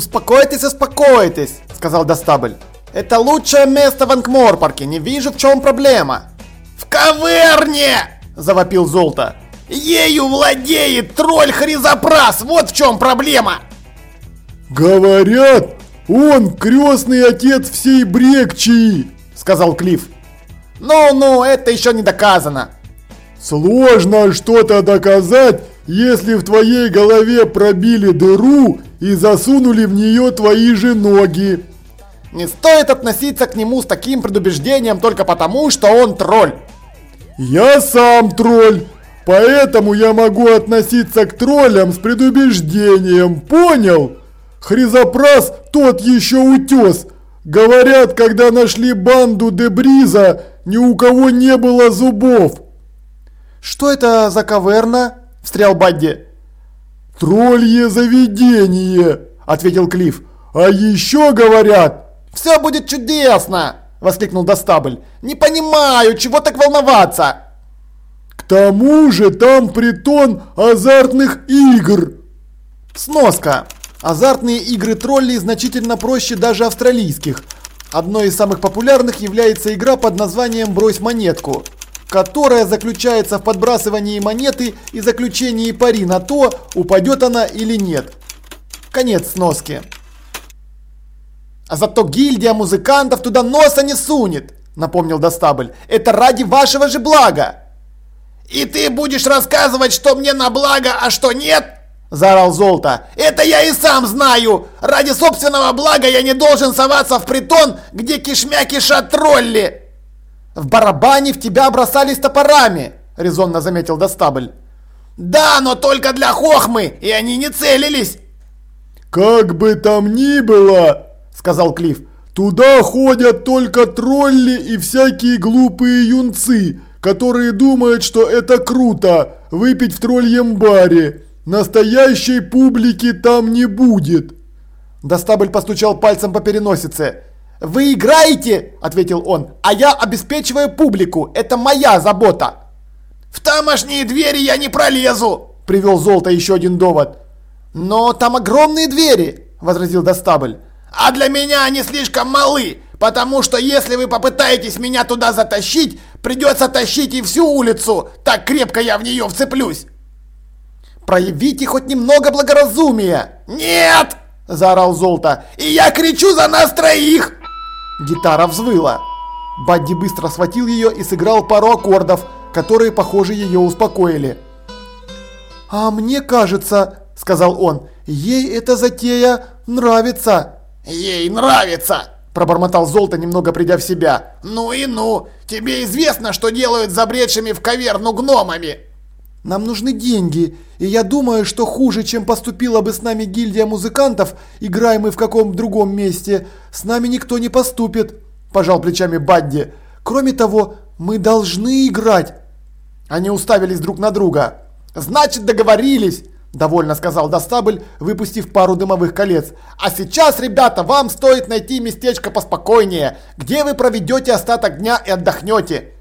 Успокойтесь, успокойтесь, сказал Достабль. Это лучшее место в Анкморпарке, не вижу в чем проблема. В каверне! Завопил Золото. Ею владеет тролль Хризопрас, вот в чем проблема! Говорят, он крестный отец всей Брекчии, сказал Клифф. Ну-ну, это еще не доказано. Сложно что-то доказать, если в твоей голове пробили дыру и засунули в нее твои же ноги. Не стоит относиться к нему с таким предубеждением только потому, что он тролль. Я сам тролль, поэтому я могу относиться к троллям с предубеждением, понял? Хризопрас тот еще утес. Говорят, когда нашли банду Дебриза, ни у кого не было зубов. Что это за каверна? Встрял Бадди. Троллье заведение, ответил Клифф. А еще говорят... Все будет чудесно, воскликнул Достабль. Не понимаю, чего так волноваться. К тому же там притон азартных игр. Сноска. Азартные игры троллей значительно проще даже австралийских. Одной из самых популярных является игра под названием «Брось монетку», которая заключается в подбрасывании монеты и заключении пари на то, упадет она или нет. Конец сноски. А зато гильдия музыкантов туда носа не сунет, напомнил Достабль. Это ради вашего же блага. И ты будешь рассказывать, что мне на благо, а что нет? – заорал Золото. «Это я и сам знаю! Ради собственного блага я не должен соваться в притон, где кишмя кишат тролли!» «В барабане в тебя бросались топорами!» – резонно заметил Достабль. «Да, но только для хохмы, и они не целились!» «Как бы там ни было!» – сказал Клифф. «Туда ходят только тролли и всякие глупые юнцы, которые думают, что это круто – выпить в тролльем баре!» Настоящей публики там не будет. Достабль постучал пальцем по переносице. «Вы играете!» – ответил он. «А я обеспечиваю публику. Это моя забота!» «В тамошние двери я не пролезу!» – привел Золото еще один довод. «Но там огромные двери!» – возразил Достабль. «А для меня они слишком малы, потому что если вы попытаетесь меня туда затащить, придется тащить и всю улицу, так крепко я в нее вцеплюсь!» Проявите хоть немного благоразумия!» «Нет!» – заорал Золото. «И я кричу за нас троих!» Гитара взвыла. Бадди быстро схватил ее и сыграл пару аккордов, которые, похоже, ее успокоили. «А мне кажется, – сказал он, – ей эта затея нравится». «Ей нравится!» – пробормотал Золото, немного придя в себя. «Ну и ну! Тебе известно, что делают забредшими в каверну гномами!» Нам нужны деньги, и я думаю, что хуже, чем поступила бы с нами гильдия музыкантов, играем мы в каком другом месте, с нами никто не поступит», – пожал плечами Бадди. «Кроме того, мы должны играть». Они уставились друг на друга. «Значит, договорились!» – довольно сказал Достабль, выпустив пару дымовых колец. «А сейчас, ребята, вам стоит найти местечко поспокойнее, где вы проведете остаток дня и отдохнете».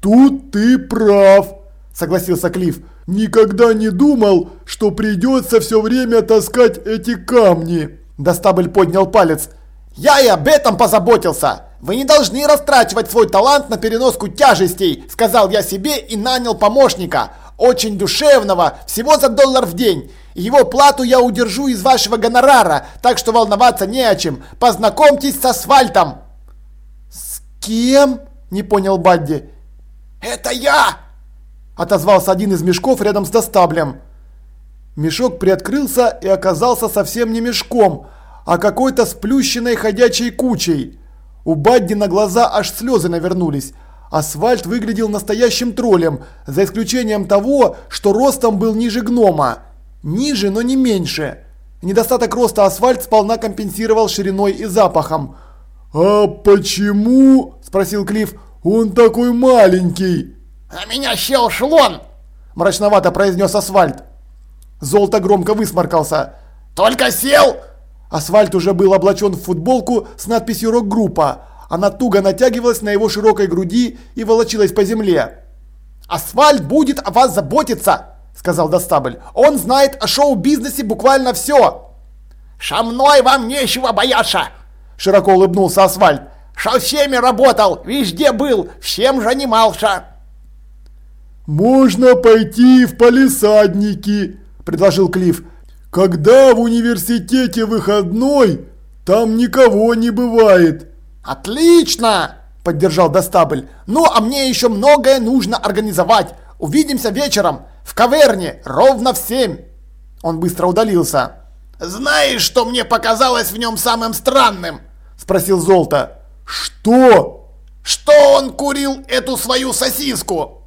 «Тут ты прав!» Согласился Клифф. «Никогда не думал, что придется все время таскать эти камни!» Достабль поднял палец. «Я и об этом позаботился! Вы не должны растрачивать свой талант на переноску тяжестей!» Сказал я себе и нанял помощника. Очень душевного, всего за доллар в день. Его плату я удержу из вашего гонорара, так что волноваться не о чем. Познакомьтесь с асфальтом!» «С кем?» – не понял Бадди. «Это я!» Отозвался один из мешков рядом с достаблем. Мешок приоткрылся и оказался совсем не мешком, а какой-то сплющенной ходячей кучей. У Бадди на глаза аж слезы навернулись. Асфальт выглядел настоящим троллем, за исключением того, что ростом был ниже гнома. Ниже, но не меньше. Недостаток роста асфальт сполна компенсировал шириной и запахом. «А почему?» – спросил Клифф. «Он такой маленький!» «А меня щел шлон!» – мрачновато произнес асфальт. Золото громко высморкался. «Только сел!» Асфальт уже был облачен в футболку с надписью «Рок-группа». Она туго натягивалась на его широкой груди и волочилась по земле. «Асфальт будет о вас заботиться!» – сказал Достабль. «Он знает о шоу-бизнесе буквально все!» Ша мной вам нечего бояться!» Широко улыбнулся Асфальт. «Ша всеми работал, везде был, всем занимался!» «Можно пойти в палисадники», – предложил Клифф. «Когда в университете выходной, там никого не бывает». «Отлично!» – поддержал Достабль. «Ну, а мне еще многое нужно организовать. Увидимся вечером в каверне ровно в семь». Он быстро удалился. «Знаешь, что мне показалось в нем самым странным?» – спросил Золото. «Что?» «Что он курил эту свою сосиску?»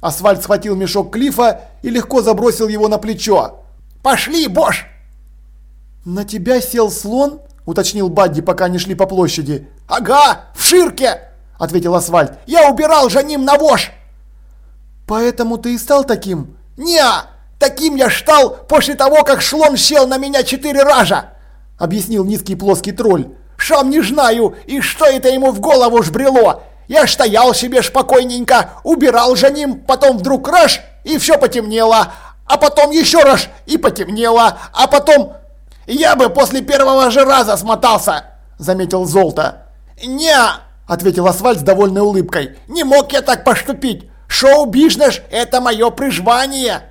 Асфальт схватил мешок Клифа и легко забросил его на плечо. «Пошли, Бош!» «На тебя сел слон?» – уточнил Бадди, пока они шли по площади. «Ага, в ширке!» – ответил Асфальт. «Я убирал за ним на вож!» «Поэтому ты и стал таким?» «Не, таким я стал после того, как шлон сел на меня четыре раза!» – объяснил низкий плоский тролль. «Шам не знаю, и что это ему в голову жбрело!» Я стоял себе спокойненько, убирал за ним, потом вдруг раз, и все потемнело. А потом еще раз, и потемнело. А потом... Я бы после первого же раза смотался, заметил Золото. Не, ответил Асфальт с довольной улыбкой. Не мог я так поступить. Шоу-бизнес – это мое призвание.